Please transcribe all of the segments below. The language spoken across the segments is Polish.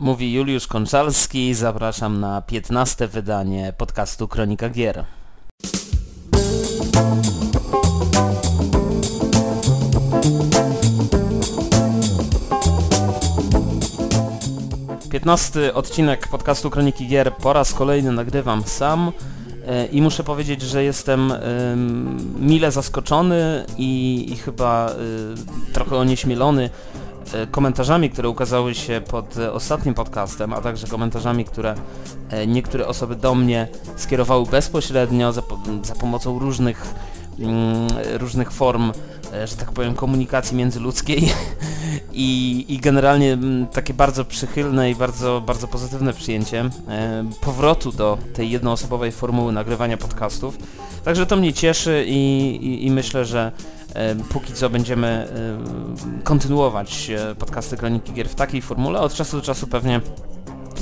Mówi Juliusz Konczalski, zapraszam na 15 wydanie podcastu Kronika Gier. Piętnasty odcinek podcastu Kroniki Gier po raz kolejny nagrywam sam e, i muszę powiedzieć, że jestem mile zaskoczony i, i chyba y, trochę onieśmielony E, komentarzami, które ukazały się pod e, ostatnim podcastem, a także komentarzami, które e, niektóre osoby do mnie skierowały bezpośrednio za, za pomocą różnych, mm, różnych form, że tak powiem, komunikacji międzyludzkiej i, i generalnie mm, takie bardzo przychylne i bardzo, bardzo pozytywne przyjęcie powrotu do tej jednoosobowej formuły nagrywania podcastów. Także to mnie cieszy i, i, i myślę, że póki co będziemy kontynuować e, podcasty Kroniki Gier w takiej formule. Od czasu do czasu pewnie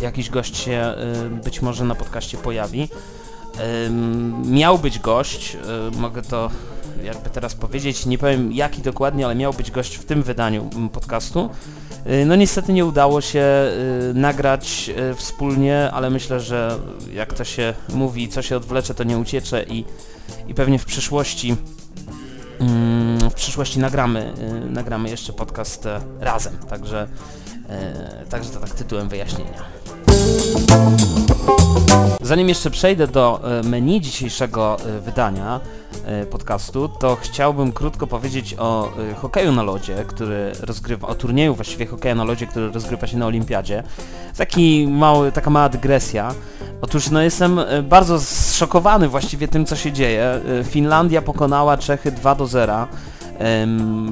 jakiś gość się być może na podcaście pojawi. Miał być gość, e, mogę to jakby teraz powiedzieć, nie powiem jaki dokładnie, ale miał być gość w tym wydaniu podcastu. E, no niestety nie udało się nagrać wspólnie, ale myślę, że jak to się mówi, co się odwlecze, to nie uciecze i, i pewnie w przyszłości w przyszłości nagramy, y, nagramy jeszcze podcast e, razem, także, e, także to tak tytułem wyjaśnienia. Zanim jeszcze przejdę do e, menu dzisiejszego wydania podcastu, to chciałbym krótko powiedzieć o hokeju na lodzie, który rozgrywa, o turnieju właściwie hokeja na lodzie, który rozgrywa się na olimpiadzie. Taki mały, taka mała dygresja. Otóż no jestem e, bardzo zszokowany właściwie tym, co się dzieje. E, Finlandia pokonała Czechy 2 do 0.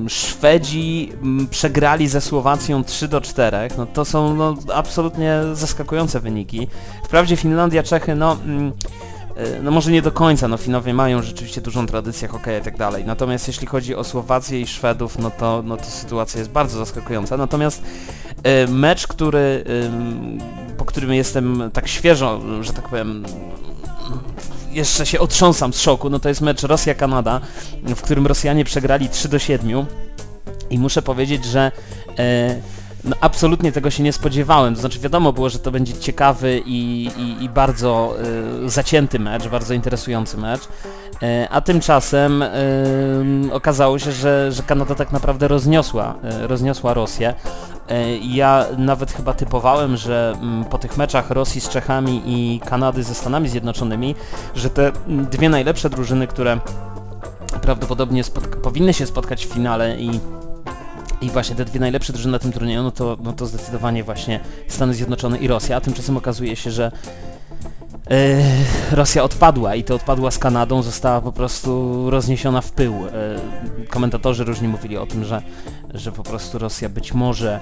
Szwedzi przegrali ze Słowacją 3 do 4. No to są no, absolutnie zaskakujące wyniki. Wprawdzie Finlandia, Czechy, no... E, no może nie do końca, no Finowie mają rzeczywiście dużą tradycję hokeja i tak dalej. Natomiast jeśli chodzi o Słowację i Szwedów, no to, no to sytuacja jest bardzo zaskakująca. Natomiast mecz, który po którym jestem tak świeżo, że tak powiem, jeszcze się otrząsam z szoku, no to jest mecz Rosja-Kanada, w którym Rosjanie przegrali 3 do 7 i muszę powiedzieć, że e, no, absolutnie tego się nie spodziewałem. To znaczy wiadomo było, że to będzie ciekawy i, i, i bardzo y, zacięty mecz, bardzo interesujący mecz. Y, a tymczasem y, okazało się, że, że Kanada tak naprawdę rozniosła, rozniosła Rosję. Ja nawet chyba typowałem, że mm, po tych meczach Rosji z Czechami i Kanady ze Stanami Zjednoczonymi, że te dwie najlepsze drużyny, które prawdopodobnie powinny się spotkać w finale i i właśnie te dwie najlepsze drużyny na tym turnieju, no to, no to zdecydowanie właśnie Stany Zjednoczone i Rosja, a tymczasem okazuje się, że yy, Rosja odpadła i to odpadła z Kanadą, została po prostu rozniesiona w pył. Yy, komentatorzy różni mówili o tym, że, że po prostu Rosja być może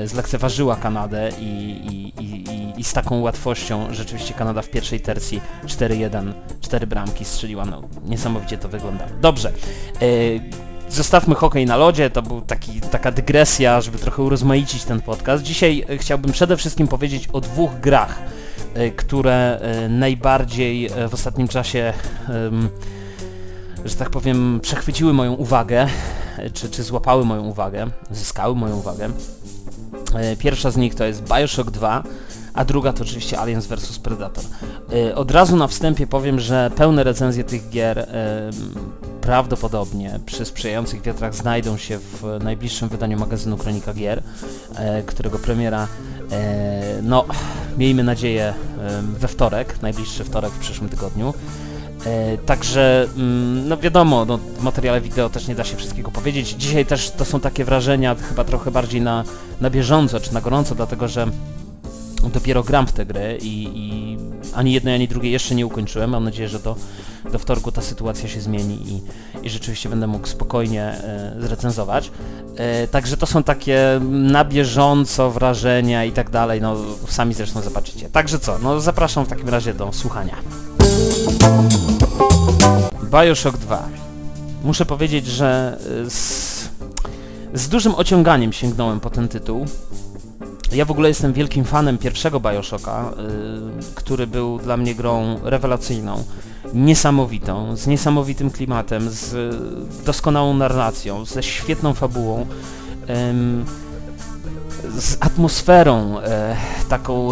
yy, zlekceważyła Kanadę i, i, i, i, z taką łatwością rzeczywiście Kanada w pierwszej tercji 4-1, 4 bramki strzeliła. No, niesamowicie to wyglądało. Dobrze. Zostawmy hokej na lodzie, to był taki, taka dygresja, żeby trochę urozmaicić ten podcast. Dzisiaj e, chciałbym przede wszystkim powiedzieć o dwóch grach, e, które e, najbardziej w ostatnim czasie, że tak powiem, przechwyciły moją uwagę, czy, czy złapały moją uwagę, zyskały moją uwagę. Pierwsza z nich to jest Bioshock 2, a druga to oczywiście Aliens vs Predator. Od razu na wstępie powiem, że pełne recenzje tych gier prawdopodobnie przy sprzyjających wiatrach znajdą się w najbliższym wydaniu magazynu Kronika Gier, e, którego premiera, e, no, miejmy nadzieję, we wtorek, najbliższy wtorek w przyszłym tygodniu. E, także, mm, no wiadomo, no, w materiale wideo też nie da się wszystkiego powiedzieć. Dzisiaj też to są takie wrażenia chyba trochę bardziej na, na bieżąco, czy na gorąco, dlatego że dopiero gram w tę grę i, i, ani jednej, ani drugiej jeszcze nie ukończyłem. Mam nadzieję, że do, do wtorku ta sytuacja się zmieni i, i rzeczywiście będę mógł spokojnie e, zrecenzować. E, także to są takie na bieżąco wrażenia i tak dalej, no sami zresztą zobaczycie. Także co, no zapraszam w takim razie do słuchania. Bioshock 2. Muszę powiedzieć, że e, z, z dużym ociąganiem sięgnąłem po ten tytuł. Ja w ogóle jestem wielkim fanem pierwszego Bioshocka, yy, który był dla mnie grą rewelacyjną, niesamowitą, z niesamowitym klimatem, z doskonałą narracją, ze świetną fabułą. Z atmosferą taką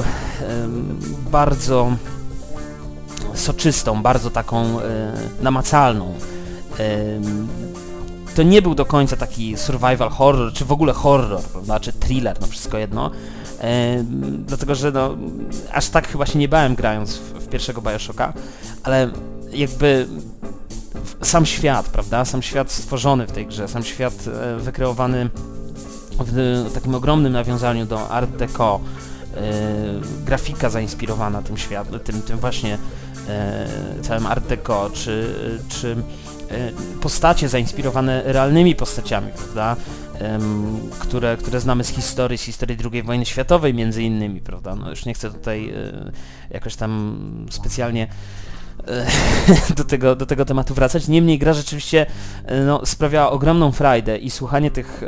bardzo soczystą, bardzo taką namacalną. To nie był do końca taki survival horror, czy w ogóle horror, prawda, czy thriller, no wszystko jedno. dlatego, że no, aż tak chyba się nie bałem grając w, w pierwszego Bioshocka, ale jakby sam świat, prawda? Sam świat stworzony w tej grze, sam świat e, wykreowany w takim ogromnym nawiązaniu do Art Deco, e, grafika zainspirowana tym światem, tym, tym właśnie e, całym Art Deco, czy, czy postacie zainspirowane realnymi postaciami, prawda? które, które znamy z historii, z historii II wojny światowej między innymi, prawda? No już nie chcę tutaj jakoś tam specjalnie do tego, do tego tematu wracać. Niemniej gra rzeczywiście e, no, sprawiała ogromną frajdę i słuchanie tych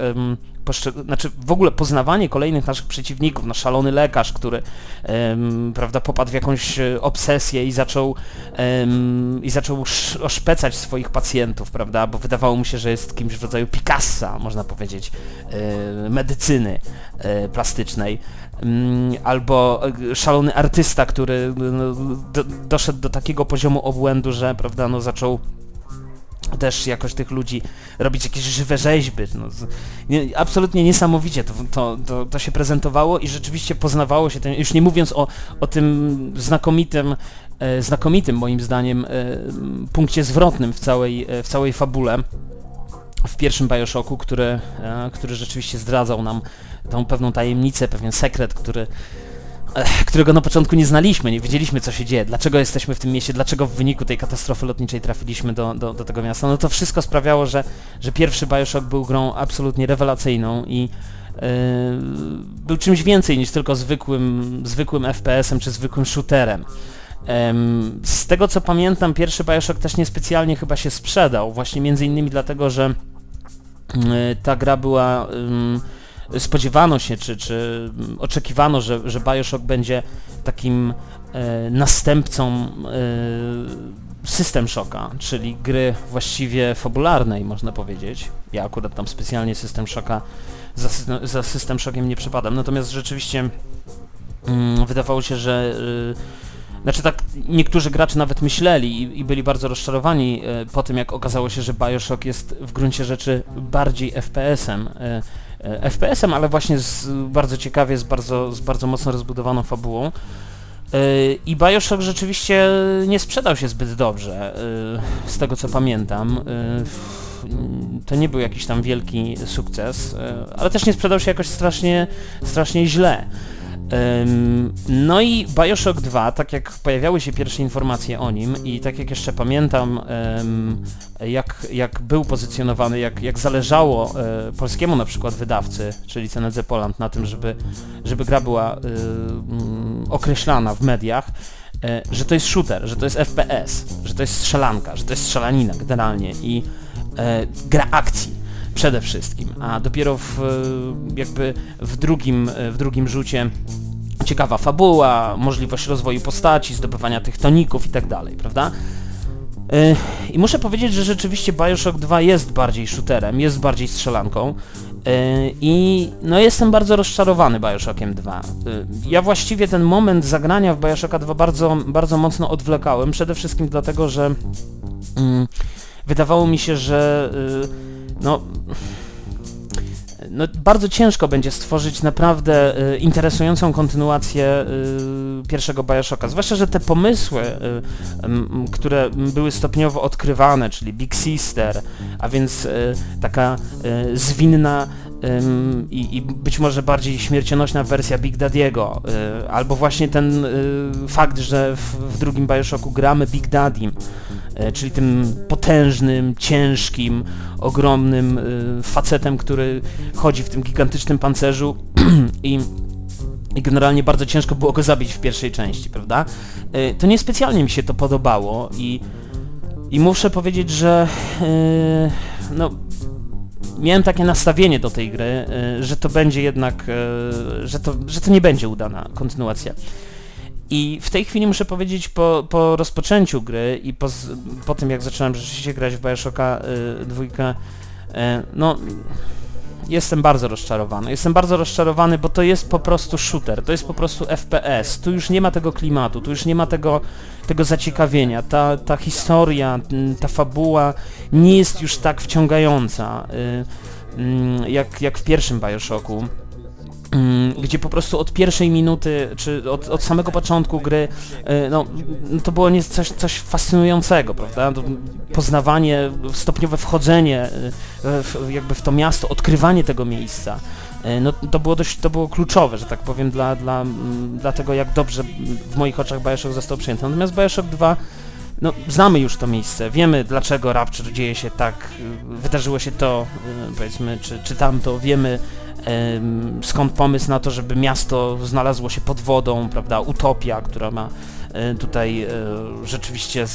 znaczy w ogóle poznawanie kolejnych naszych przeciwników, no szalony lekarz, który um, prawda, popadł w jakąś e, obsesję i zaczął um, i zaczął oszpecać swoich pacjentów, prawda, bo wydawało mu się, że jest kimś w rodzaju Picassa, można powiedzieć, e, medycyny e, plastycznej. Mm, albo szalony artysta, który no, do, doszedł do takiego poziomu obłędu, że prawda, no, zaczął też jakoś tych ludzi robić jakieś żywe rzeźby. No, nie, absolutnie niesamowicie to, to, to, to, się prezentowało i rzeczywiście poznawało się, ten, już nie mówiąc o, o tym znakomitym, e, znakomitym moim zdaniem e, punkcie zwrotnym w całej, e, w całej fabule w pierwszym Bioshocku, który, e, który rzeczywiście zdradzał nam tą pewną tajemnicę, pewien sekret, który którego na początku nie znaliśmy, nie wiedzieliśmy co się dzieje, dlaczego jesteśmy w tym mieście, dlaczego w wyniku tej katastrofy lotniczej trafiliśmy do, do, do tego miasta. No to wszystko sprawiało, że, że pierwszy Bioshock był grą absolutnie rewelacyjną i yy, był czymś więcej niż tylko zwykłym, zwykłym FPS-em czy zwykłym shooterem. z tego co pamiętam, pierwszy Bioshock też niespecjalnie chyba się sprzedał, właśnie między innymi dlatego, że yy, ta gra była spodziewano się, czy, czy oczekiwano, że, że Bioshock będzie takim e, następcą e, System Shocka, czyli gry właściwie fabularnej, można powiedzieć. Ja akurat tam specjalnie System Shocka za, za System Shockiem nie przypadam, natomiast rzeczywiście mm, wydawało się, że y, znaczy tak, niektórzy gracze nawet myśleli i, i byli bardzo rozczarowani y, po tym, jak okazało się, że Bioshock jest w gruncie rzeczy bardziej FPS-em. Y, E, FPS-em, ale właśnie z, bardzo ciekawie, z bardzo, z bardzo mocno rozbudowaną fabułą. E, I Bioshock rzeczywiście nie sprzedał się zbyt dobrze, e, z tego co pamiętam. To nie był jakiś tam wielki sukces, ale też nie sprzedał się jakoś strasznie, strasznie źle. No i Bioshock 2, tak jak pojawiały się pierwsze informacje o nim i tak jak jeszcze pamiętam, jak, jak był pozycjonowany, jak, jak zależało e, polskiemu na przykład wydawcy, czyli CNZ Poland, na tym, żeby, żeby gra była e, mm, określana w mediach, e, że to jest shooter, że to jest FPS, że to jest strzelanka, że to jest strzelanina generalnie i gra akcji przede wszystkim, a dopiero w, jakby w drugim, w drugim rzucie ciekawa fabuła, możliwość rozwoju postaci, zdobywania tych toników i tak prawda? E, I muszę powiedzieć, że rzeczywiście Bioshock 2 jest bardziej shooterem, jest bardziej strzelanką e, i no jestem bardzo rozczarowany Bioshockiem 2. E, ja właściwie ten moment zagrania w Bioshocka 2 bardzo, bardzo mocno odwlekałem, przede wszystkim dlatego, że mm, wydawało mi się, że no no, bardzo ciężko będzie stworzyć naprawdę y, interesującą kontynuację y, pierwszego Bioshocka. Zwłaszcza, że te pomysły, y, które były stopniowo odkrywane, czyli Big Sister, a więc taka zwinna i, i, być może bardziej śmiercionośna wersja Big Daddy'ego, albo właśnie ten fakt, że w, w drugim Bioshocku gramy Big Daddy, E, czyli tym potężnym, ciężkim, ogromnym e, facetem, który chodzi w tym gigantycznym pancerzu i i generalnie bardzo ciężko było go zabić w pierwszej części, prawda? E, to niespecjalnie mi się to podobało i, i muszę powiedzieć, że no, miałem takie nastawienie do tej gry, że to będzie jednak, że to, że to nie będzie udana kontynuacja. I w tej chwili muszę powiedzieć, po, po rozpoczęciu gry i po, po tym jak zacząłem rzeczywiście grać w Bioshocka y, dwójkę, y, no jestem bardzo rozczarowany. Jestem bardzo rozczarowany, bo to jest po prostu shooter, to jest po prostu FPS. Tu już nie ma tego klimatu, tu już nie ma tego, tego zaciekawienia. Ta, ta historia, ta fabuła nie jest już tak wciągająca y, y, jak, jak w pierwszym Bioshocku. Mm, gdzie po prostu od pierwszej minuty, czy od, od samego początku gry, e, no, to było nie coś, coś fascynującego, prawda? Poznawanie, stopniowe wchodzenie e, w, jakby w to miasto, odkrywanie tego miejsca. E, no, to było dość, to było kluczowe, że tak powiem, dla, dla, dla tego, jak dobrze w moich oczach Bioshock został przyjęty. Natomiast Bioshock 2 no, znamy już to miejsce, wiemy dlaczego Rapture dzieje się tak, wydarzyło się to, powiedzmy, czy, czy tamto, wiemy skąd pomysł na to, żeby miasto znalazło się pod wodą, prawda, utopia, która ma e, tutaj e, rzeczywiście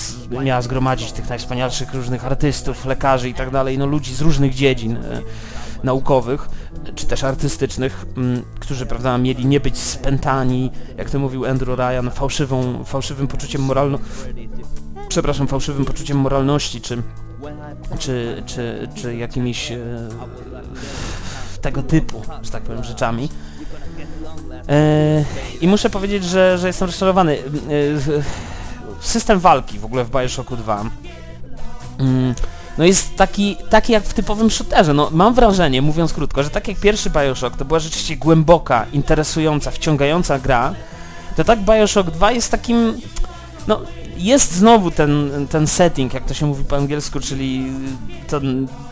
miała zgromadzić tych najwspanialszych różnych artystów, lekarzy i tak dalej, no ludzi z różnych dziedzin e, naukowych, czy też artystycznych, którzy, prawda, mieli nie być spętani, jak to mówił Andrew Ryan, fałszywą, fałszywym poczuciem moralności, przepraszam, fałszywym poczuciem moralności, czy, czy, czy, czy jakimiś tego typu, że tak powiem, rzeczami. E, I muszę powiedzieć, że, że jestem rozczarowany. E, system walki w ogóle w Bioshocku 2 mm, no jest taki, taki jak w typowym shooterze. No, mam wrażenie, mówiąc krótko, że tak jak pierwszy Bioshock to była rzeczywiście głęboka, interesująca, wciągająca gra, to tak Bioshock 2 jest takim, no jest znowu ten, ten setting, jak to się mówi po angielsku, czyli to,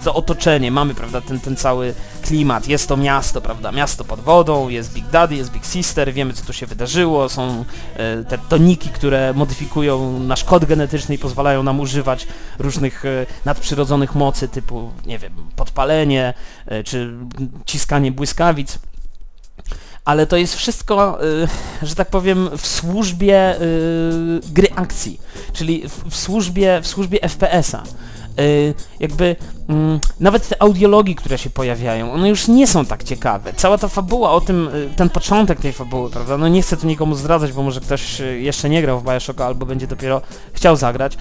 to otoczenie, mamy, prawda, ten, ten cały klimat, jest to miasto, prawda, miasto pod wodą, jest Big Daddy, jest Big Sister, wiemy co tu się wydarzyło, są e, te toniki, które modyfikują nasz kod genetyczny i pozwalają nam używać różnych e, nadprzyrodzonych mocy typu, nie wiem, podpalenie, e, czy ciskanie błyskawic ale to jest wszystko, y, że tak powiem, w służbie y, gry akcji, czyli w, w służbie, w służbie FPS-a. Y, jakby mm, nawet te audiologii, które się pojawiają, one już nie są tak ciekawe. Cała ta fabuła o tym, y, ten początek tej fabuły, prawda, no nie chcę tu nikomu zdradzać, bo może ktoś y, jeszcze nie grał w Bioshocka albo będzie dopiero chciał zagrać,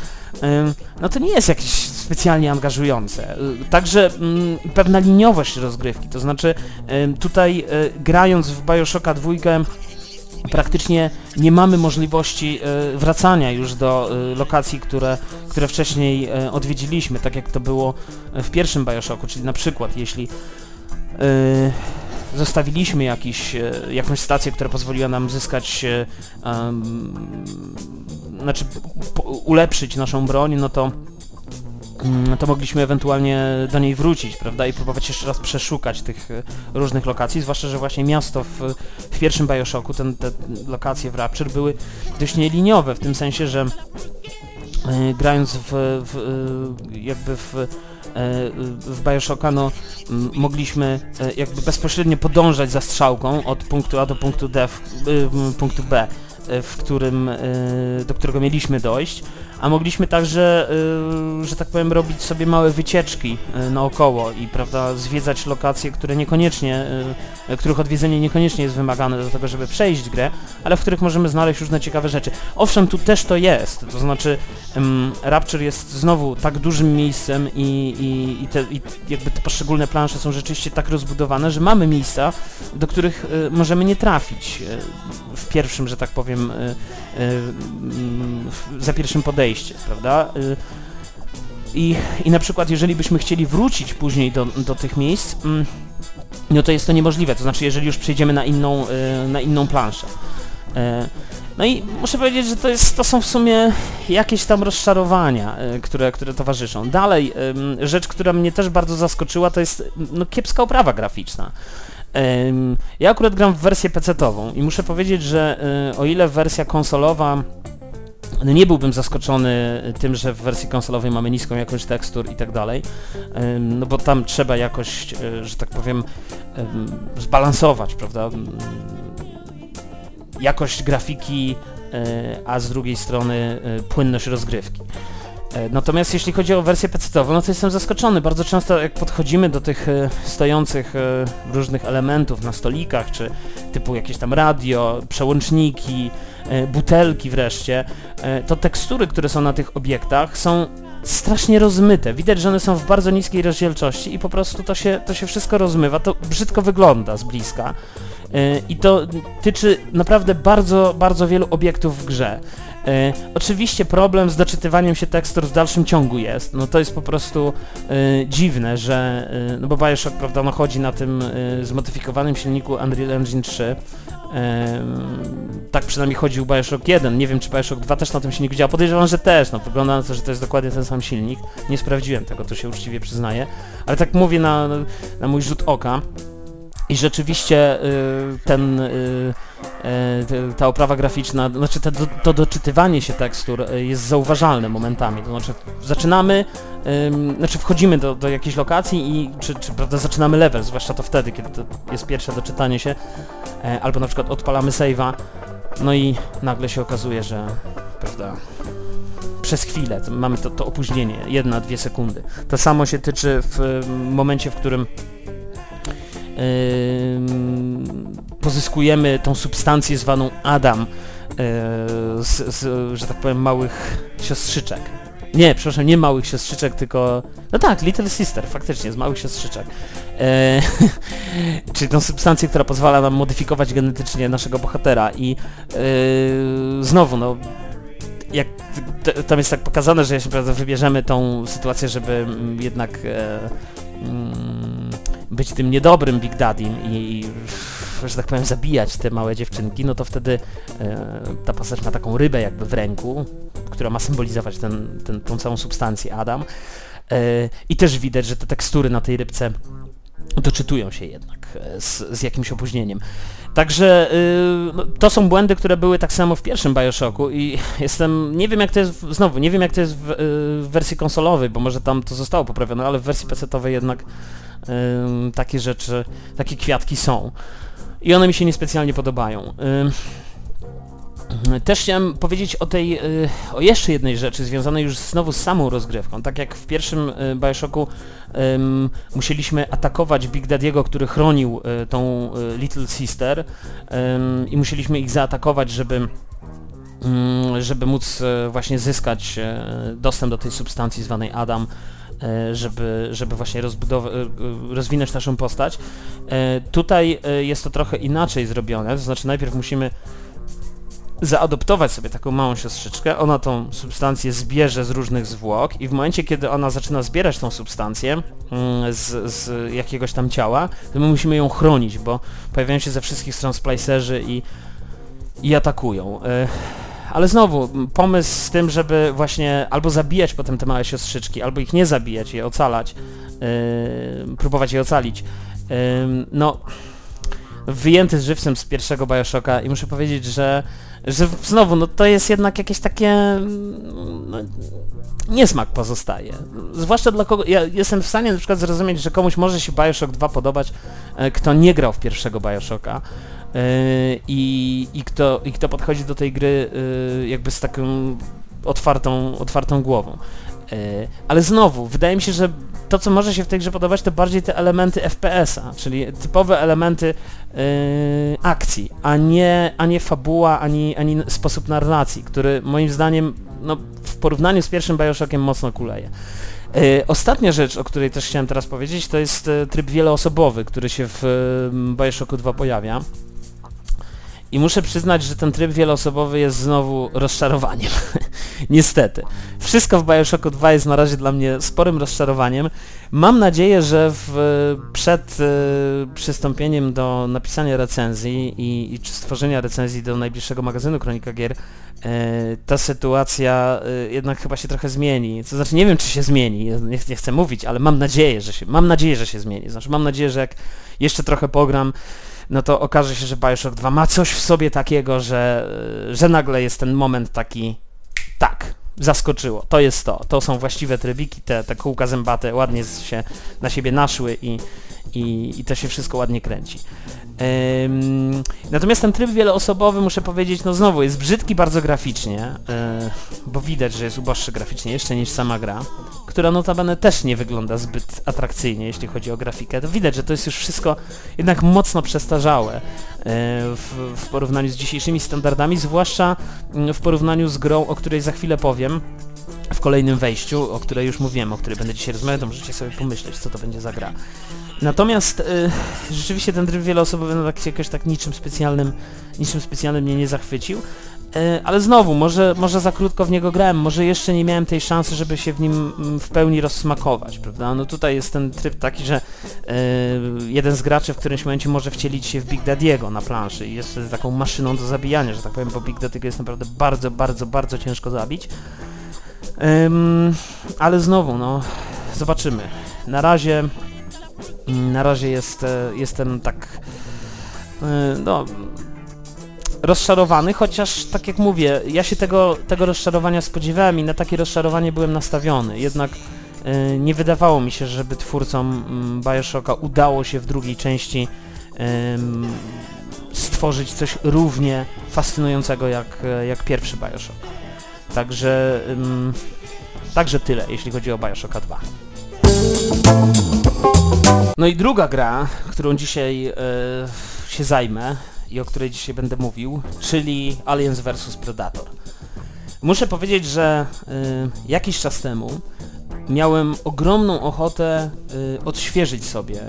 no to nie jest jakieś specjalnie angażujące. Także mm, pewna liniowość rozgrywki, to znaczy tutaj grając w Bioshocka dwójkę praktycznie nie mamy możliwości e, wracania już do e, lokacji, które, które wcześniej e, odwiedziliśmy, tak jak to było w pierwszym Bioshocku, czyli na przykład jeśli zostawiliśmy jakiś, jakąś stację, która pozwoliła nam zyskać, um, znaczy ulepszyć naszą broń, no to to mogliśmy ewentualnie do niej wrócić, prawda, i próbować jeszcze raz przeszukać tych e, różnych lokacji, zwłaszcza, że właśnie miasto w, w pierwszym Bioshocku, ten, te lokacje w Rapture były dość nieliniowe, w tym sensie, że e, grając w, w e, jakby w w Bioshocka no, mogliśmy jakby bezpośrednio podążać za strzałką od punktu A do punktu D, w, punktu B, w którym, do którego mieliśmy dojść, a mogliśmy także, y, że tak powiem, robić sobie małe wycieczki y, naokoło i prawda, zwiedzać lokacje, które niekoniecznie, y, których odwiedzenie niekoniecznie jest wymagane do tego, żeby przejść grę, ale w których możemy znaleźć różne ciekawe rzeczy. Owszem, tu też to jest, to znaczy Rapture jest znowu tak dużym miejscem i, i, i, te, i jakby te poszczególne plansze są rzeczywiście tak rozbudowane, że mamy miejsca, do których możemy nie trafić w pierwszym, że tak powiem, za pierwszym podejściem podejście, prawda? Y, I, I na przykład jeżeli byśmy chcieli wrócić później do, do tych miejsc, mm, no to jest to niemożliwe, to znaczy jeżeli już przejdziemy na inną, y, na inną planszę. Y, no i muszę powiedzieć, że to, jest, to są w sumie jakieś tam rozczarowania, które, które towarzyszą. Dalej, rzecz, która mnie też bardzo zaskoczyła, to jest no, kiepska oprawa graficzna. Ja akurat gram w wersję PC-tową i muszę powiedzieć, że o ile wersja konsolowa no nie byłbym zaskoczony tym, że w wersji konsolowej mamy niską jakość tekstur i tak dalej, no bo tam trzeba jakoś, e, że tak powiem, zbalansować, prawda, jakość grafiki, e, a z drugiej strony e, płynność rozgrywki. Natomiast jeśli chodzi o wersję PC-ową, no to jestem zaskoczony. Bardzo często jak podchodzimy do tych stojących różnych elementów na stolikach, czy typu jakieś tam radio, przełączniki, butelki wreszcie, e, to tekstury, które są na tych obiektach są strasznie rozmyte. Widać, że one są w bardzo niskiej rozdzielczości i po prostu to się, to się wszystko rozmywa. To brzydko wygląda z bliska. Yy, I to tyczy naprawdę bardzo, bardzo wielu obiektów w grze. E, oczywiście problem z doczytywaniem się tekstur w dalszym ciągu jest. No to jest po prostu e, dziwne, że e, no bo Bioshock prawda, no chodzi na tym zmodyfikowanym silniku Unreal Engine 3. tak przynajmniej chodził Bioshock 1. Nie wiem czy Bioshock 2 też na tym silniku działa. Podejrzewam, że też. No wygląda na to, że to jest dokładnie ten sam silnik. Nie sprawdziłem tego, to się uczciwie przyznaję. Ale tak mówię na, na mój rzut oka. I rzeczywiście y, ten, y, y, ta oprawa graficzna, znaczy to, to doczytywanie się tekstur jest zauważalne momentami. To znaczy zaczynamy, znaczy wchodzimy do, do jakiejś lokacji i czy, czy prawda, zaczynamy level, zwłaszcza to wtedy, kiedy to jest pierwsze doczytanie się, e, albo na przykład odpalamy save'a, no i nagle się okazuje, że prawda, przez chwilę mamy to, to opóźnienie, jedna, dwie sekundy. To samo się tyczy w momencie, w którym pozyskujemy tą substancję zwaną Adam e, z, z, że tak powiem, małych siostrzyczek. Nie, przepraszam, nie małych siostrzyczek, tylko... No tak, Little Sister, faktycznie, z małych siostrzyczek. E, czyli tą substancję, która pozwala nam modyfikować genetycznie naszego bohatera i e, znowu, no, jak tam jest tak pokazane, że jeśli wybierzemy tą sytuację, żeby jednak e, mm, być tym niedobrym Big Daddym i, i, że tak powiem zabijać te małe dziewczynki, no to wtedy e, ta postać ma taką rybę jakby w ręku, która ma symbolizować ten, ten, tą całą substancję Adam. E, I też widać, że te tekstury na tej rybce doczytują się jednak e, z, z jakimś opóźnieniem. Także yy, to są błędy, które były tak samo w pierwszym Bioshocku i jestem, nie wiem jak to jest, znowu, nie wiem jak to jest w, yy, w wersji konsolowej, bo może tam to zostało poprawione, ale w wersji PC-owej jednak takie rzeczy, takie kwiatki są. I one mi się niespecjalnie podobają. Też chciałem powiedzieć o tej, y, o jeszcze jednej rzeczy związanej już znowu z samą rozgrywką. Tak jak w pierwszym y, Bioshocku musieliśmy atakować Big Daddy'ego, który chronił y, tą Little Sister i musieliśmy ich zaatakować, żeby żeby móc właśnie zyskać dostęp do tej substancji zwanej Adam, żeby, żeby właśnie rozwinąć naszą postać. Tutaj jest to trochę inaczej zrobione, to znaczy najpierw musimy zaadoptować sobie taką małą siostrzyczkę, ona tą substancję zbierze z różnych zwłok i w momencie, kiedy ona zaczyna zbierać tą substancję mm, z, z jakiegoś tam ciała, to my musimy ją chronić, bo pojawiają się ze wszystkich stron splicerzy i, i atakują. Ale znowu, pomysł z tym, żeby właśnie albo zabijać potem te małe siostrzyczki, albo ich nie zabijać, je ocalać, yy, próbować je ocalić, yy, no wyjęty z żywcem z pierwszego Bioshocka i muszę powiedzieć, że że znowu, no to jest jednak jakieś takie... No, niesmak pozostaje. Zwłaszcza dla kogo... Ja jestem w stanie na przykład zrozumieć, że komuś może się Bioshock 2 podobać, e, kto nie grał w pierwszego Bioshocka i, i, kto, i kto podchodzi do tej gry yy, jakby z taką otwartą, otwartą głową. Yy, ale znowu, wydaje mi się, że to, co może się w tej grze podobać, to bardziej te elementy FPS-a, czyli typowe elementy yy, akcji, a nie, a nie fabuła, ani, ani sposób narracji, który moim zdaniem no, w porównaniu z pierwszym Bioshockiem mocno kuleje. Yy, ostatnia rzecz, o której też chciałem teraz powiedzieć, to jest tryb wieloosobowy, który się w Bioshocku 2 pojawia. I muszę przyznać, że ten tryb wieloosobowy jest znowu rozczarowaniem. Niestety. Wszystko w Bioshocku 2 jest na razie dla mnie sporym rozczarowaniem. Mam nadzieję, że w, przed y, przystąpieniem do napisania recenzji i, i stworzenia recenzji do najbliższego magazynu Kronika Gier y, ta sytuacja y, jednak chyba się trochę zmieni. To znaczy nie wiem, czy się zmieni, nie, nie chcę mówić, ale mam nadzieję, że się, mam nadzieję, że się zmieni. Znaczy mam nadzieję, że jak jeszcze trochę pogram, no to okaże się, że Bioshock 2 ma coś w sobie takiego, że, że nagle jest ten moment taki, tak, zaskoczyło, to jest to, to są właściwe trybiki, te, te kółka zębate ładnie się na siebie naszły i, i, i to się wszystko ładnie kręci. Natomiast ten tryb wieloosobowy, muszę powiedzieć, no znowu jest brzydki bardzo graficznie, yy, bo widać, że jest uboższy graficznie jeszcze niż sama gra, która notabene też nie wygląda zbyt atrakcyjnie, jeśli chodzi o grafikę. To widać, że to jest już wszystko jednak mocno przestarzałe yy, w, w porównaniu z dzisiejszymi standardami, zwłaszcza w porównaniu z grą, o której za chwilę powiem, w kolejnym wejściu, o której już mówiłem, o której będę dzisiaj rozmawiał, to możecie sobie pomyśleć, co to będzie za gra. Natomiast y, rzeczywiście ten tryb wieloosobowy no, tak, jakoś tak niczym specjalnym, niczym specjalnym mnie nie zachwycił. Y, ale znowu, może, może za krótko w niego grałem, może jeszcze nie miałem tej szansy, żeby się w nim mm, w pełni rozsmakować, prawda? No tutaj jest ten tryb taki, że y, jeden z graczy w którymś momencie może wcielić się w Big Daddy'ego na planszy i jest taką maszyną do zabijania, że tak powiem, bo Big Daddy'ego jest naprawdę bardzo, bardzo, bardzo ciężko zabić. Ale znowu, no, zobaczymy. Na razie na razie jest, e, jestem tak e, no rozczarowany, chociaż tak jak mówię, ja się tego, tego rozczarowania spodziewałem i na takie rozczarowanie byłem nastawiony. Jednak e, nie wydawało mi się, żeby twórcom Bioshocka udało się w drugiej części stworzyć coś równie fascynującego jak, jak pierwszy Bioshock. Także, także tyle, jeśli chodzi o Bioshocka 2. No i druga gra, którą dzisiaj e, się zajmę i o której dzisiaj będę mówił, czyli Aliens vs Predator. Muszę powiedzieć, że e, jakiś czas temu miałem ogromną ochotę e, odświeżyć sobie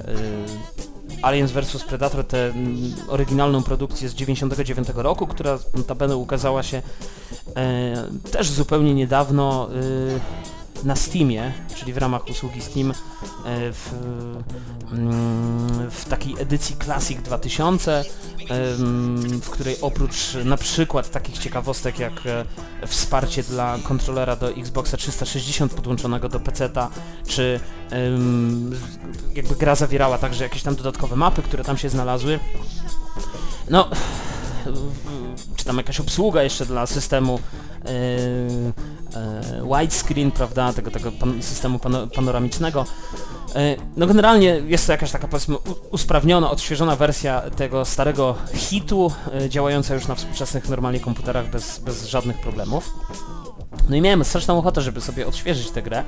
Aliens vs Predator, tę oryginalną produkcję z 99 roku, która notabene ukazała się też zupełnie niedawno na Steamie, czyli w ramach usługi Steam e, w, mm, w takiej edycji Classic 2000, w której oprócz na przykład takich ciekawostek jak e, wsparcie dla kontrolera do Xboxa 360 podłączonego do PC-ta, czy jakby gra zawierała także jakieś tam dodatkowe mapy, które tam się znalazły. No, czy tam jakaś obsługa jeszcze dla systemu widescreen, prawda, tego, tego pan, systemu pano, panoramicznego. Yy, no generalnie jest to jakaś taka powiedzmy usprawniona, odświeżona wersja tego starego hitu, działająca już na współczesnych normalnie komputerach bez, bez żadnych problemów. No i miałem straszną ochotę, żeby sobie odświeżyć tę grę,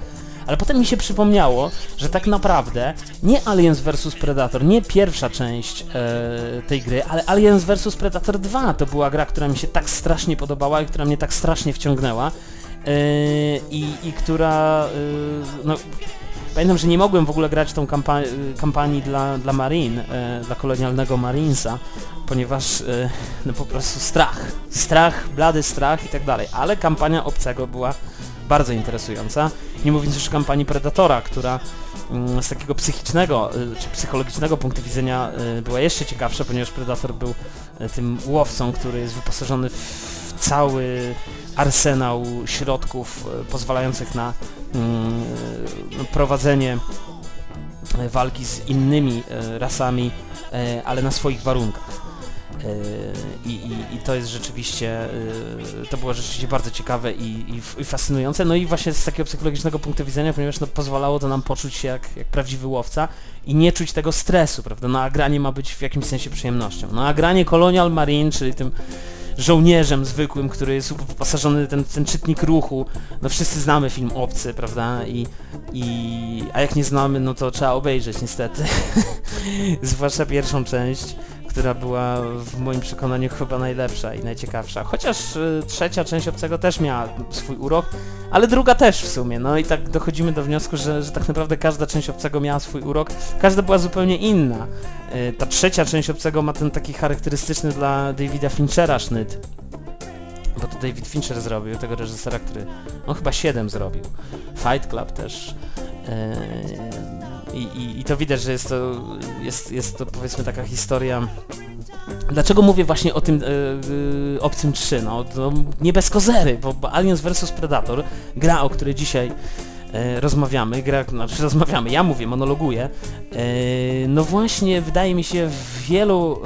ale potem mi się przypomniało, że tak naprawdę nie Aliens vs Predator, nie pierwsza część e, tej gry, ale Aliens vs Predator 2 to była gra, która mi się tak strasznie podobała i która mnie tak strasznie wciągnęła e, i, i która e, no, Pamiętam, że nie mogłem w ogóle grać tą kampa kampanii dla, dla Marine, e, dla kolonialnego Marinesa, ponieważ e, no po prostu strach. Strach, blady strach i tak dalej. Ale kampania obcego była bardzo interesująca. Nie mówiąc już o kampanii Predatora, która mm, z takiego psychicznego czy psychologicznego punktu widzenia była jeszcze ciekawsza, ponieważ Predator był tym łowcą, który jest wyposażony w cały arsenał środków pozwalających na mm, prowadzenie walki z innymi rasami, ale na swoich warunkach. I, i, I, to jest rzeczywiście, to było rzeczywiście bardzo ciekawe i, i, fascynujące. No i właśnie z takiego psychologicznego punktu widzenia, ponieważ no, pozwalało to nam poczuć się jak, jak prawdziwy łowca i nie czuć tego stresu, prawda? No a granie ma być w jakimś sensie przyjemnością. No a granie Colonial Marine, czyli tym żołnierzem zwykłym, który jest wyposażony ten, ten czytnik ruchu. No wszyscy znamy film Obcy, prawda? I, i, a jak nie znamy, no to trzeba obejrzeć niestety. Zwłaszcza pierwszą część która była w moim przekonaniu chyba najlepsza i najciekawsza. Chociaż y, trzecia część Obcego też miała swój urok, ale druga też w sumie. No i tak dochodzimy do wniosku, że, że tak naprawdę każda część Obcego miała swój urok, każda była zupełnie inna. Y, ta trzecia część Obcego ma ten taki charakterystyczny dla Davida Finchera sznyt. Bo to David Fincher zrobił, tego reżysera, który on chyba 7 zrobił. Fight Club też. Yy, i, i, I, to widać, że jest to, jest, jest to powiedzmy taka historia... Dlaczego mówię właśnie o tym yy, Obcym 3? No, to nie bez kozery, bo, Aliens vs Predator, gra, o której dzisiaj yy, rozmawiamy, gra, znaczy rozmawiamy, ja mówię, monologuję, no właśnie wydaje mi się w wielu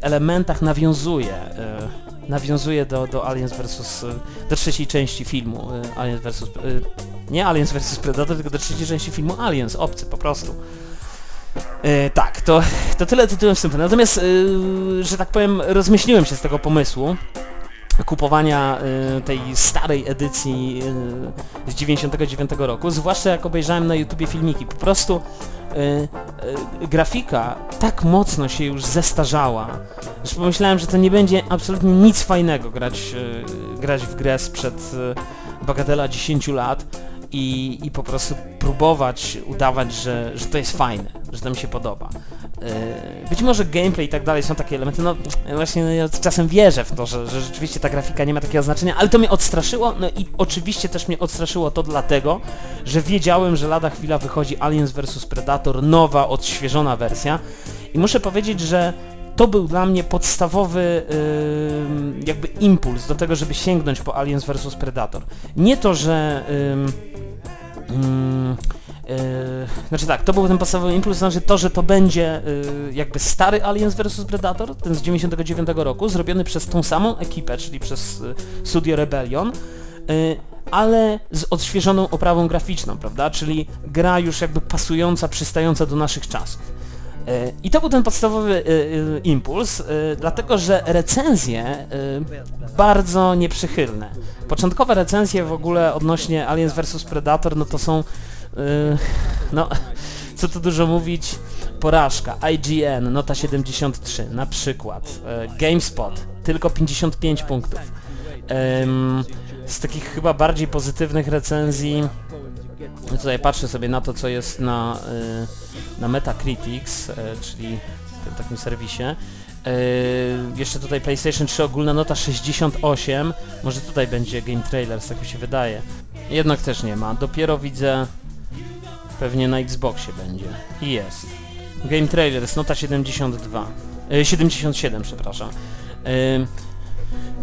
elementach nawiązuje nawiązuje do, do Aliens vs. do trzeciej części filmu Aliens vs. Nie Aliens vs Predator, tylko do trzeciej części filmu Aliens, obcy po prostu. Yy, tak, to, to tyle tytułem wstępnym. Natomiast, yy, że tak powiem, rozmyśliłem się z tego pomysłu kupowania y, tej starej edycji z 99 roku, zwłaszcza jak obejrzałem na YouTubie filmiki. Po prostu grafika tak mocno się już zestarzała, że pomyślałem, że to nie będzie absolutnie nic fajnego grać, grać w grę sprzed bagatela 10 lat i, i po prostu próbować udawać, że, że to jest fajne, że to mi się podoba. Yy, być może gameplay i tak dalej są takie elementy, no właśnie no, ja czasem wierzę w to, że, że rzeczywiście ta grafika nie ma takiego znaczenia, ale to mnie odstraszyło, no i oczywiście też mnie odstraszyło to dlatego, że wiedziałem, że lada chwila wychodzi Aliens vs Predator, nowa, odświeżona wersja i muszę powiedzieć, że to był dla mnie podstawowy yy, jakby impuls do tego, żeby sięgnąć po Aliens vs Predator. Nie to, że... Yy, yy, znaczy tak, to był ten podstawowy impuls, znaczy to, że to będzie yy, jakby stary Aliens vs Predator, ten z 99 roku, zrobiony przez tą samą ekipę, czyli przez yy, Studio Rebellion, yy, ale z odświeżoną oprawą graficzną, prawda? Czyli gra już jakby pasująca, przystająca do naszych czasów. I to był ten podstawowy e, e, impuls, dlatego że recenzje bardzo nieprzychylne. Początkowe recenzje w ogóle odnośnie Aliens vs Predator, no to są, no, co tu dużo mówić, porażka. IGN, nota 73, na przykład. GameSpot, tylko 55 punktów. Z takich chyba bardziej pozytywnych recenzji tutaj patrzę sobie na to, co jest na, y, na Metacritics, y, czyli w takim serwisie. Y, jeszcze tutaj PlayStation 3 ogólna nota 68. Może tutaj będzie Game Trailers, tak mi się wydaje. Jednak też nie ma. Dopiero widzę pewnie na Xboxie będzie. I jest. Game Trailers, nota 72. 77, przepraszam.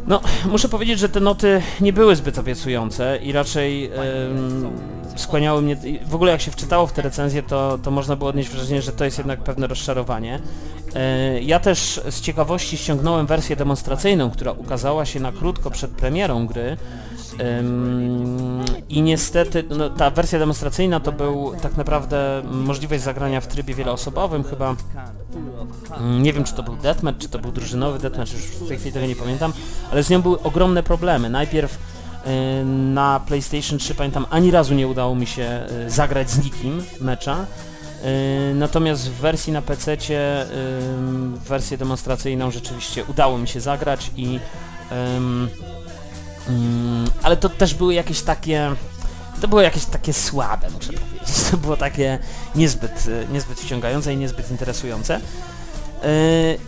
No, muszę powiedzieć, że te noty nie były zbyt obiecujące i raczej skłaniały mnie... W ogóle jak się wczytało w te recenzje, to, to można było odnieść wrażenie, że to jest jednak pewne rozczarowanie. E, ja też z ciekawości ściągnąłem wersję demonstracyjną, która ukazała się na krótko przed premierą gry. I niestety no, ta wersja demonstracyjna to był tak naprawdę możliwość zagrania w trybie wieloosobowym, chyba mm, nie wiem czy to był deathmatch, czy to był drużynowy deathmatch, już w tej chwili tego nie pamiętam, ale z nią były ogromne problemy. Najpierw Y, na PlayStation 3 pamiętam ani razu nie udało mi się y, zagrać z nikim mecza. Y, natomiast w wersji na PC, wersję demonstracyjną rzeczywiście udało mi się zagrać i mm, ale to też były jakieś takie to było jakieś takie słabe, muszę powiedzieć. To było takie niezbyt, niezbyt wciągające i niezbyt interesujące.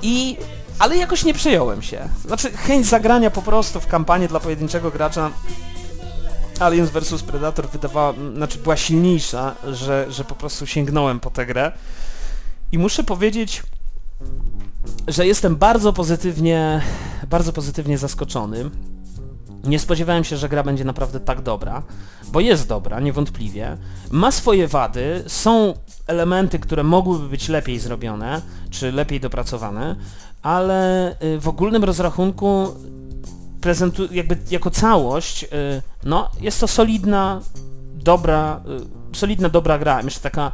I ale jakoś nie przejąłem się. Znaczy, chęć zagrania po prostu w kampanię dla pojedynczego gracza Aliens vs Predator wydawała, znaczy była silniejsza, że, że po prostu sięgnąłem po tę grę. I muszę powiedzieć, że jestem bardzo pozytywnie, bardzo pozytywnie zaskoczony. Nie spodziewałem się, że gra będzie naprawdę tak dobra, bo jest dobra, niewątpliwie. Ma swoje wady, są elementy, które mogłyby być lepiej zrobione, czy lepiej dopracowane, ale y, w ogólnym rozrachunku prezentuje, jakby jako całość, y, no jest to solidna, dobra, y, solidna, dobra gra. Myślę, taka,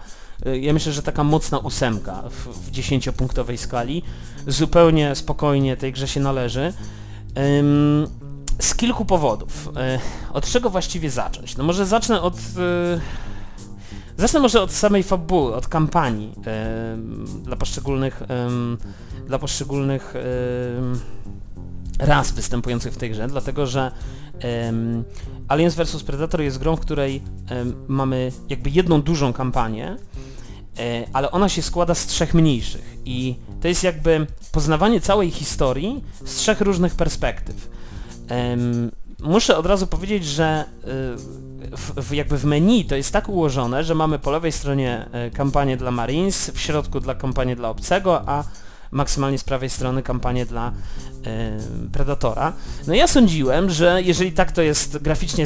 ja myślę, że taka mocna ósemka w, w 10-punktowej skali. Zupełnie spokojnie tej grze się należy. Z kilku powodów. Od czego właściwie zacząć? No może zacznę od... Zacznę może od samej fabuły, od kampanii dla poszczególnych dla poszczególnych ras występujących w tej grze, dlatego że um, Aliens vs Predator jest grą, w której um, mamy jakby jedną dużą kampanię, e, ale ona się składa z trzech mniejszych i to jest jakby poznawanie całej historii z trzech różnych perspektyw. Muszę od razu powiedzieć, że y, w, jakby w menu to jest tak ułożone, że mamy po lewej stronie e, kampanię dla Marines, w środku dla kampanię dla obcego, a maksymalnie z prawej strony kampanię dla e, Predatora. No ja sądziłem, że jeżeli tak to jest graficznie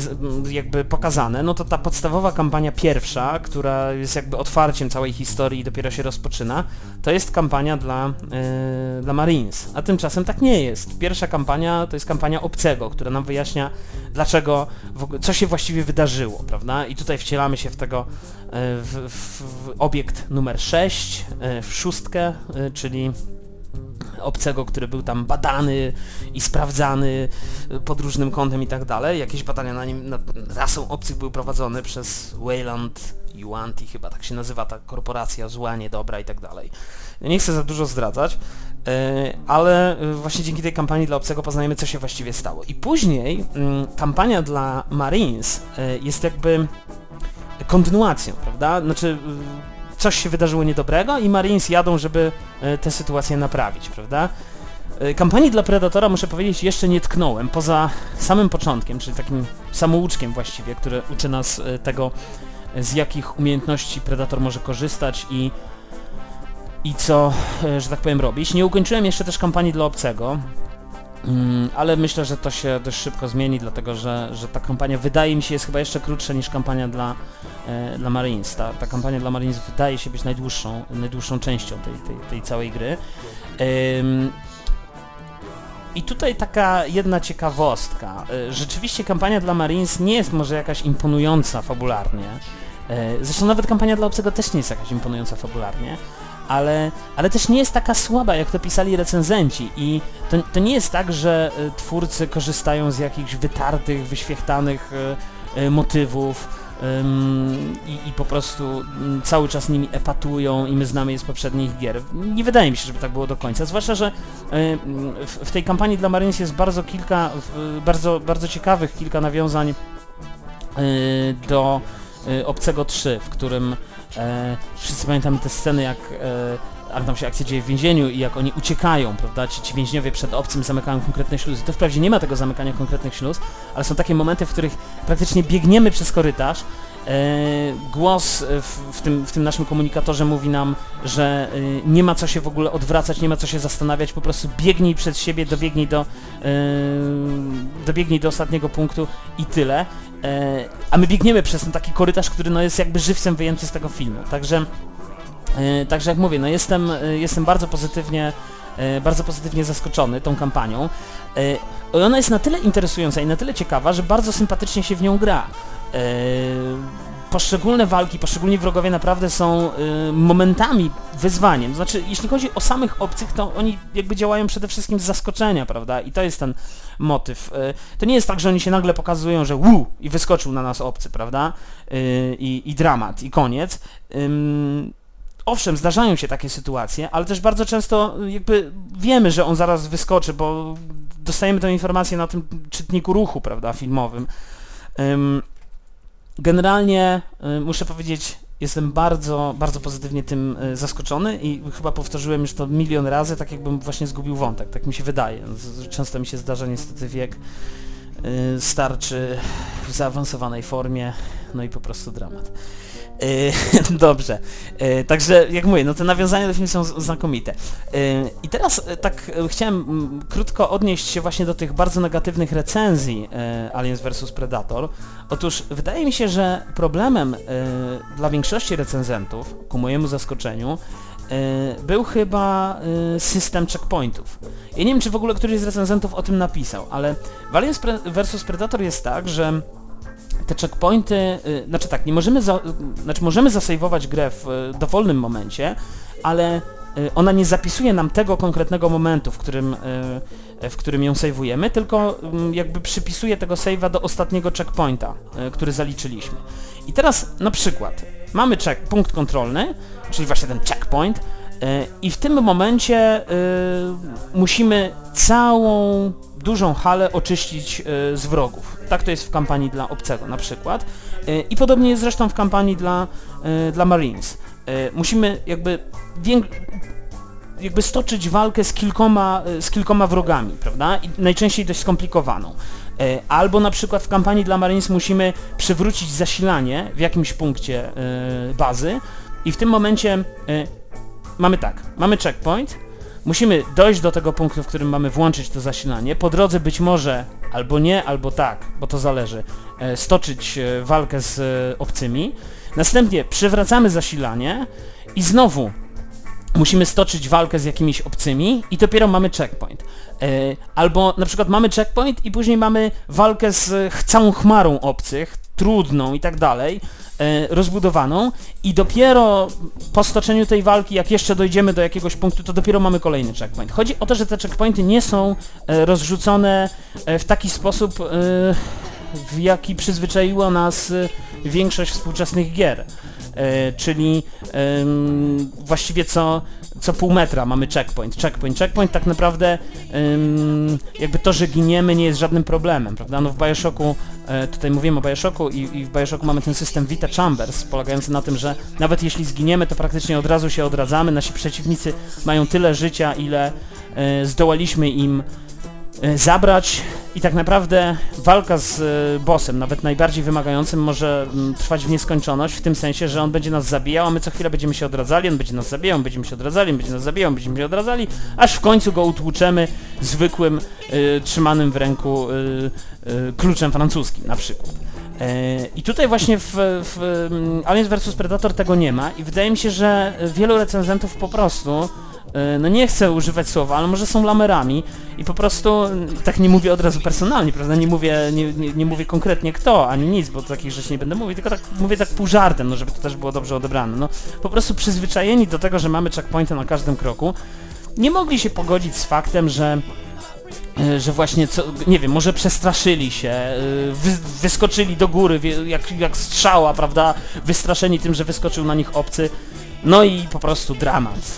jakby pokazane, no to ta podstawowa kampania pierwsza, która jest jakby otwarciem całej historii i dopiero się rozpoczyna, to jest kampania dla, e, dla Marines. A tymczasem tak nie jest. Pierwsza kampania to jest kampania obcego, która nam wyjaśnia dlaczego, co się właściwie wydarzyło, prawda? I tutaj wcielamy się w tego, e, w, w, w obiekt numer 6, w szóstkę, czyli obcego, który był tam badany i sprawdzany pod różnym kątem i tak dalej. Jakieś badania na nim, nad rasą obcych były prowadzone przez Wayland Yuanti, chyba tak się nazywa ta korporacja zła, niedobra i tak dalej. Nie chcę za dużo zdradzać, e, ale właśnie dzięki tej kampanii dla obcego poznajemy, co się właściwie stało. I później mm, kampania dla Marines jest jakby kontynuacją, prawda? Znaczy coś się wydarzyło niedobrego i Marines jadą, żeby e, tę sytuację naprawić, prawda? Kampanii dla Predatora, muszę powiedzieć, jeszcze nie tknąłem, poza samym początkiem, czyli takim samouczkiem właściwie, który uczy nas tego, z jakich umiejętności Predator może korzystać i i co, e, że tak powiem, robić. Nie ukończyłem jeszcze też kampanii dla obcego, ale myślę, że to się dość szybko zmieni, dlatego że, że ta kampania wydaje mi się jest chyba jeszcze krótsza niż kampania dla, e, dla Marines. Ta, ta kampania dla Marines wydaje się być najdłuższą, najdłuższą częścią tej, tej, tej całej gry. I tutaj taka jedna ciekawostka. E, rzeczywiście kampania dla Marines nie jest może jakaś imponująca fabularnie. Zresztą nawet kampania dla obcego też nie jest jakaś imponująca fabularnie, ale, ale też nie jest taka słaba, jak to pisali recenzenci i to, to nie jest tak, że y, twórcy korzystają z jakichś wytartych, wyświechtanych y, y, motywów i, i, po prostu cały czas nimi epatują i my znamy je z poprzednich gier. Nie wydaje mi się, żeby tak było do końca, zwłaszcza, że w tej kampanii dla Marines jest bardzo kilka, bardzo, bardzo ciekawych kilka nawiązań do Obcego 3, w którym E, wszyscy pamiętamy te sceny, jak e, tam się akcja dzieje w więzieniu i jak oni uciekają, prawda, ci, ci więźniowie przed obcym zamykają konkretne śluzy. To wprawdzie nie ma tego zamykania konkretnych śluz, ale są takie momenty, w których praktycznie biegniemy przez korytarz, e, głos w, w, tym, w tym naszym komunikatorze mówi nam, że e, nie ma co się w ogóle odwracać, nie ma co się zastanawiać, po prostu biegnij przed siebie, dobiegnij do, e, dobiegnij do ostatniego punktu i tyle. E, a my biegniemy przez ten taki korytarz, który no jest jakby żywcem wyjęty z tego filmu. Także, e, także jak mówię, no jestem, e, jestem bardzo pozytywnie bardzo pozytywnie zaskoczony tą kampanią. Ona jest na tyle interesująca i na tyle ciekawa, że bardzo sympatycznie się w nią gra poszczególne walki, poszczególni wrogowie naprawdę są momentami wyzwaniem. Znaczy, jeśli chodzi o samych obcych, to oni jakby działają przede wszystkim z zaskoczenia, prawda? I to jest ten motyw. Y, to nie jest tak, że oni się nagle pokazują, że wu i wyskoczył na nas obcy, prawda? Y, I dramat, i koniec. Owszem, zdarzają się takie sytuacje, ale też bardzo często jakby wiemy, że on zaraz wyskoczy, bo dostajemy tę informację na tym czytniku ruchu, prawda, filmowym. Generalnie y, muszę powiedzieć, jestem bardzo, bardzo pozytywnie tym y, zaskoczony i chyba powtórzyłem już to milion razy, tak jakbym właśnie zgubił wątek, tak mi się wydaje. Często mi się zdarza niestety wiek starczy w zaawansowanej formie, no i po prostu dramat. Yy, dobrze. Yy, także jak mówię, no te nawiązania do filmu są znakomite. I teraz tak chciałem krótko odnieść się właśnie do tych bardzo negatywnych recenzji Aliens vs Predator. Otóż wydaje mi się, że problemem dla większości recenzentów, ku mojemu zaskoczeniu, był chyba system checkpointów. Ja nie wiem, czy w ogóle któryś z recenzentów o tym napisał, ale w Aliens vs Predator jest tak, że te checkpointy, y, znaczy tak, nie możemy, za, znaczy możemy zasejwować grę w dowolnym momencie, ale ona nie zapisuje nam tego konkretnego momentu, w którym, w którym ją sejwujemy, tylko mm, jakby przypisuje tego save'a do ostatniego checkpointa, który zaliczyliśmy. I teraz na przykład mamy check, punkt kontrolny, czyli właśnie ten checkpoint, i w tym momencie musimy całą dużą halę oczyścić z wrogów. Tak to jest w kampanii dla obcego na przykład. I podobnie jest zresztą w kampanii dla, dla Marines. Musimy jakby jakby stoczyć walkę z kilkoma, z kilkoma wrogami, prawda? I najczęściej dość skomplikowaną. Albo na przykład w kampanii dla Marines musimy przywrócić zasilanie w jakimś punkcie bazy i w tym momencie mamy tak, mamy checkpoint, musimy dojść do tego punktu, w którym mamy włączyć to zasilanie. Po drodze być może albo nie, albo tak, bo to zależy, e, stoczyć e, walkę z obcymi. Następnie przywracamy zasilanie i znowu musimy stoczyć walkę z jakimiś obcymi i dopiero mamy checkpoint. Albo na przykład mamy checkpoint i później mamy walkę z całą chmarą obcych, trudną i tak dalej, e, rozbudowaną i dopiero po stoczeniu tej walki, jak jeszcze dojdziemy do jakiegoś punktu, to dopiero mamy kolejny checkpoint. Chodzi o to, że te checkpointy nie są e, rozrzucone e, w taki sposób, w jaki przyzwyczaiła nas większość współczesnych gier. E, czyli właściwie co, co pół metra mamy checkpoint, checkpoint, checkpoint, tak naprawdę jakby to, że giniemy nie jest żadnym problemem, prawda? No w Bioshocku, e, tutaj mówimy o Bioshocku i, i w Bioshocku mamy ten system Vita Chambers, polegający na tym, że nawet jeśli zginiemy, to praktycznie od razu się odradzamy, nasi przeciwnicy mają tyle życia, ile e, zdołaliśmy im zabrać i tak naprawdę walka z e, bossem, nawet najbardziej wymagającym, może mm, trwać w nieskończoność, w tym sensie, że on będzie nas zabijał, a my co chwilę będziemy się odradzali, on będzie nas zabijał, będziemy się odradzali, będzie nas zabijał, będziemy się odradzali, aż w końcu go utłuczemy zwykłym, e, trzymanym w ręku e, e, kluczem francuskim na przykład. E, I tutaj właśnie w, w mm, Aliens vs Predator tego nie ma i wydaje mi się, że wielu recenzentów po prostu e, no nie chcę używać słowa, ale może są lamerami i po prostu, mm, tak nie mówię od razu personalnie, prawda, nie mówię, nie, nie, nie mówię konkretnie kto, ani nic, bo takich rzeczy nie będę mówił, tylko tak mówię tak pół żartem, no żeby to też było dobrze odebrane, no po prostu przyzwyczajeni do tego, że mamy checkpointy na każdym kroku, nie mogli się pogodzić z faktem, że e, że właśnie, co, nie wiem, może przestraszyli się, e, wy, wyskoczyli do góry, jak, jak strzała, prawda, wystraszeni tym, że wyskoczył na nich obcy, no i po prostu dramat.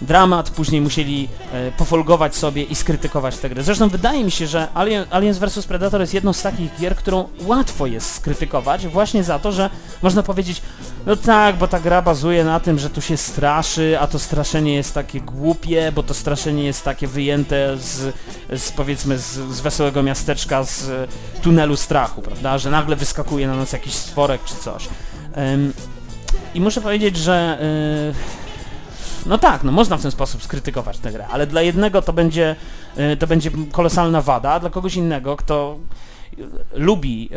Dramat, później musieli e, pofolgować sobie i skrytykować tę grę. Zresztą wydaje mi się, że Alien, Aliens vs Predator jest jedną z takich gier, którą łatwo jest skrytykować właśnie za to, że można powiedzieć, no tak, bo ta gra bazuje na tym, że tu się straszy, a to straszenie jest takie głupie, bo to straszenie jest takie wyjęte z, z powiedzmy z, z wesołego miasteczka, z tunelu strachu, prawda, że nagle wyskakuje na nas jakiś stworek czy coś. Em, I muszę powiedzieć, że y, no tak, no można w ten sposób skrytykować tę grę, ale dla jednego to będzie, y, to będzie kolosalna wada, a dla kogoś innego, kto y, lubi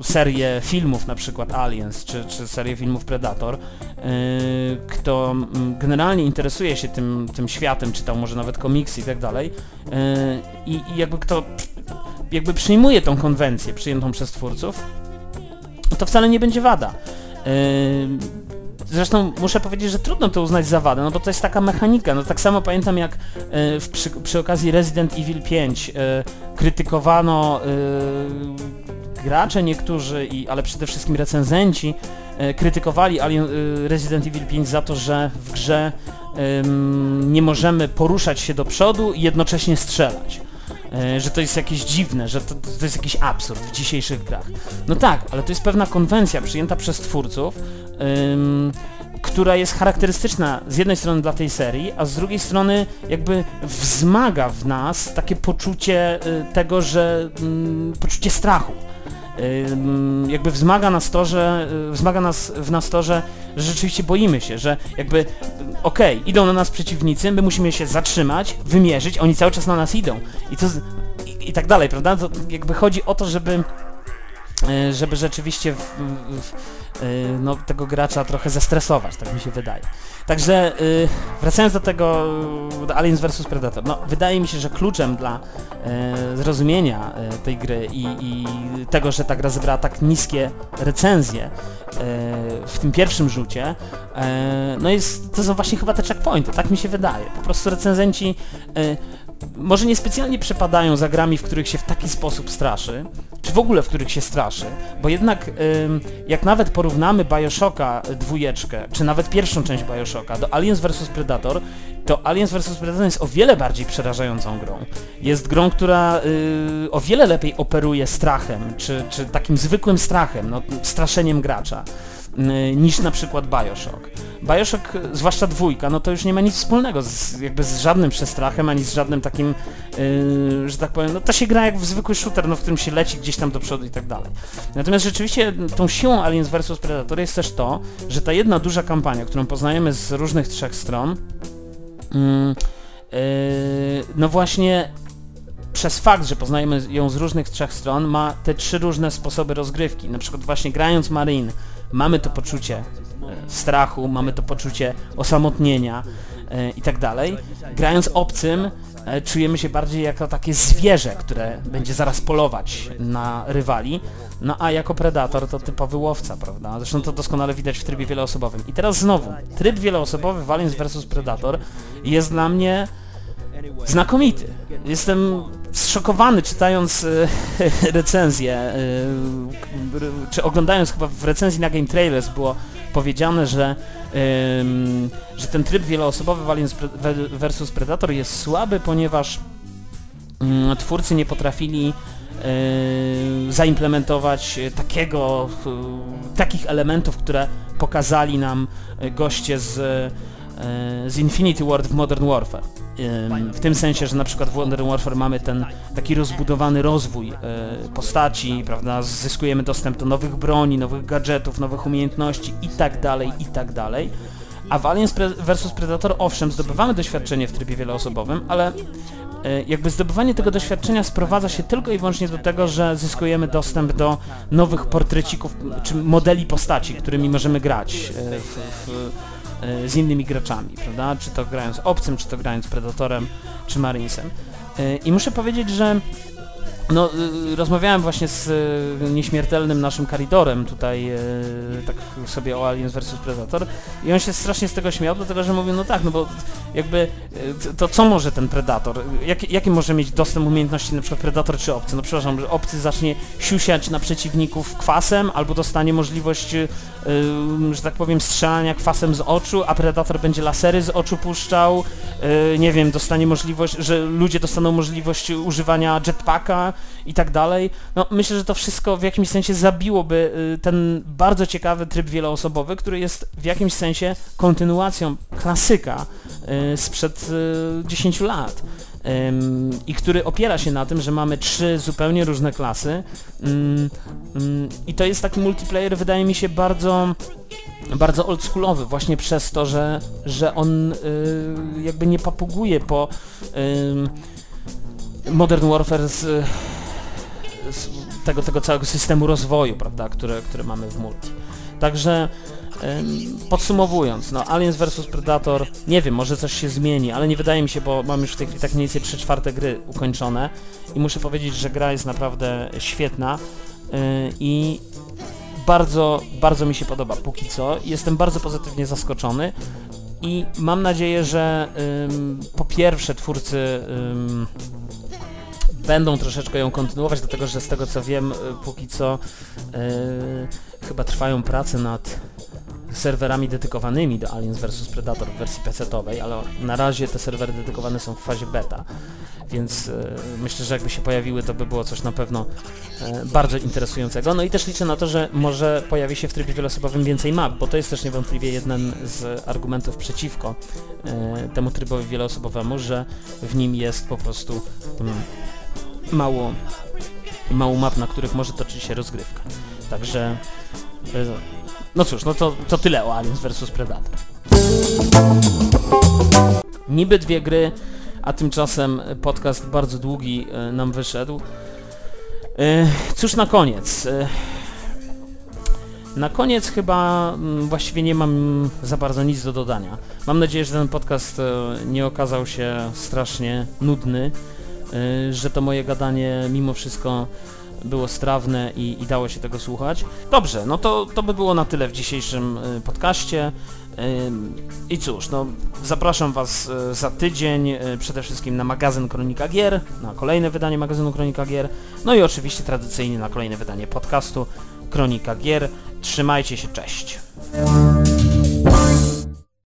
y, serię filmów, na przykład Aliens, czy, czy serię filmów Predator, kto mm, generalnie interesuje się tym, tym światem, czytał może nawet komiksy i tak dalej, i, jakby kto jakby przyjmuje tą konwencję przyjętą przez twórców, to wcale nie będzie wada. Zresztą muszę powiedzieć, że trudno to uznać za wadę, no bo to jest taka mechanika. No tak samo pamiętam jak e, w, przy, przy okazji Resident Evil 5 e, krytykowano e, gracze niektórzy, i, ale przede wszystkim recenzenci krytykowali Alien, Resident Evil 5 za to, że w grze nie możemy poruszać się do przodu i jednocześnie strzelać. E, że to jest jakieś dziwne, że to, to jest jakiś absurd w dzisiejszych grach. No tak, ale to jest pewna konwencja przyjęta przez twórców, ym, która jest charakterystyczna z jednej strony dla tej serii, a z drugiej strony jakby wzmaga w nas takie poczucie y, tego, że ym, poczucie strachu. Jakby wzmaga nas to, że y, wzmaga nas w nas to, że, że rzeczywiście boimy się, że jakby okej, idą na nas przeciwnicy, my musimy się zatrzymać, wymierzyć, oni cały czas na nas idą i to i, i tak dalej, prawda? To jakby chodzi o to, żeby y, żeby rzeczywiście w, w, no, tego gracza trochę zestresować, tak mi się wydaje. Także y, wracając do tego, do Aliens vs Predator, no wydaje mi się, że kluczem dla y, zrozumienia y, tej gry i, i tego, że ta gra zebrała tak niskie recenzje y, w tym pierwszym rzucie, y, no jest, to są właśnie chyba te checkpointy, tak mi się wydaje. Po prostu recenzenci y, może niespecjalnie przepadają za grami, w których się w taki sposób straszy, czy w ogóle w których się straszy, bo jednak jak nawet porównamy Bioshocka dwójeczkę, czy nawet pierwszą część Bioshocka do Aliens vs Predator, to Aliens vs Predator jest o wiele bardziej przerażającą grą. Jest grą, która y, o wiele lepiej operuje strachem, czy, czy takim zwykłym strachem, no, straszeniem gracza niż na przykład Bioshock. Bioshock, zwłaszcza dwójka, no to już nie ma nic wspólnego z, jakby z żadnym przestrachem, ani z żadnym takim, yy, że tak powiem, no to się gra jak w zwykły shooter, no w którym się leci gdzieś tam do przodu i tak dalej. Natomiast rzeczywiście tą siłą Aliens vs Predator jest też to, że ta jedna duża kampania, którą poznajemy z różnych trzech stron, yy, no właśnie przez fakt, że poznajemy ją z różnych trzech stron, ma te trzy różne sposoby rozgrywki. Na przykład właśnie grając Marine mamy to poczucie strachu, mamy to poczucie osamotnienia e, i tak dalej. Grając obcym e, czujemy się bardziej jako takie zwierzę, które będzie zaraz polować na rywali, no a jako predator to typowy łowca, prawda? Zresztą to doskonale widać w trybie wieloosobowym. I teraz znowu, tryb wieloosobowy Valiance vs Predator jest dla mnie znakomity. Jestem zszokowany czytając e, recenzję, e, czy oglądając chyba w recenzji na Game Trailers było powiedziane, że, że ten tryb wieloosobowy Valiance vs Predator jest słaby, ponieważ mm, twórcy nie potrafili e, zaimplementować takiego, takich elementów, które pokazali nam goście z, z Infinity Ward w Modern Warfare w tym sensie, że na przykład w Modern Warfare mamy ten taki rozbudowany rozwój e, postaci, prawda, zyskujemy dostęp do nowych broni, nowych gadżetów, nowych umiejętności i tak dalej, i tak dalej. A w Aliens vs Predator owszem, zdobywamy doświadczenie w trybie wieloosobowym, ale e, jakby zdobywanie tego doświadczenia sprowadza się tylko i wyłącznie do tego, że zyskujemy dostęp do nowych portrecików, czy modeli postaci, którymi możemy grać e, w, w z innymi graczami, prawda? Czy to grając obcym, czy to grając Predatorem, czy Marinesem. E, I muszę powiedzieć, że no, y, rozmawiałem właśnie z y, nieśmiertelnym naszym Karidorem tutaj, y, tak sobie o Aliens vs Predator i on się strasznie z tego śmiał, dlatego że mówił, no tak, no bo jakby to co może ten Predator? Jak, jaki może mieć dostęp umiejętności na przykład Predator czy obcy? No przepraszam, że obcy zacznie siusiać na przeciwników kwasem albo dostanie możliwość, że tak powiem, strzelania kwasem z oczu, a Predator będzie lasery z oczu puszczał, nie wiem, dostanie możliwość, że ludzie dostaną możliwość używania jetpacka, i tak dalej. No, myślę, że to wszystko w jakimś sensie zabiłoby y, ten bardzo ciekawy tryb wieloosobowy, który jest w jakimś sensie kontynuacją klasyka y, sprzed 10 y, lat i który opiera się na tym, że mamy trzy zupełnie różne klasy mm, mm, i to jest taki multiplayer, wydaje mi się, bardzo bardzo oldschoolowy właśnie przez to, że, że on jakby nie papuguje po Modern Warfare z, z tego, tego całego systemu rozwoju, prawda, które, które mamy w multi. Także podsumowując, no Aliens vs Predator, nie wiem, może coś się zmieni, ale nie wydaje mi się, bo mam już w tej chwili tak mniej więcej 3 czwarte gry ukończone i muszę powiedzieć, że gra jest naprawdę świetna yy, i bardzo, bardzo mi się podoba póki co. Jestem bardzo pozytywnie zaskoczony i mam nadzieję, że po pierwsze twórcy będą troszeczkę ją kontynuować, dlatego że z tego co wiem, y, póki co yy, chyba trwają prace nad serwerami dedykowanymi do Aliens vs Predator w wersji PC-owej, ale na razie te serwery dedykowane są w fazie beta, więc yy, myślę, że jakby się pojawiły, to by było coś na pewno yy, bardzo interesującego. No i też liczę na to, że może pojawi się w trybie wieloosobowym więcej map, bo to jest też niewątpliwie jeden z argumentów przeciwko temu trybowi wieloosobowemu, że w nim jest po prostu mm, mało, mało map, na których może toczyć się rozgrywka. Także, e, no cóż, no to, to tyle o Aliens vs Predator. Niby dwie gry, a tymczasem podcast bardzo długi e, nam wyszedł. E, cóż na koniec? Na koniec chyba mm, właściwie nie mam za bardzo nic do dodania. Mam nadzieję, że ten podcast nie okazał się strasznie nudny. Y, że to moje gadanie mimo wszystko było strawne i, i, dało się tego słuchać. Dobrze, no to, to by było na tyle w dzisiejszym y, podcaście. Y, I cóż, no zapraszam Was za tydzień przede wszystkim na magazyn Kronika Gier, na kolejne wydanie magazynu Kronika Gier, no i oczywiście tradycyjnie na kolejne wydanie podcastu Kronika Gier. Trzymajcie się, cześć!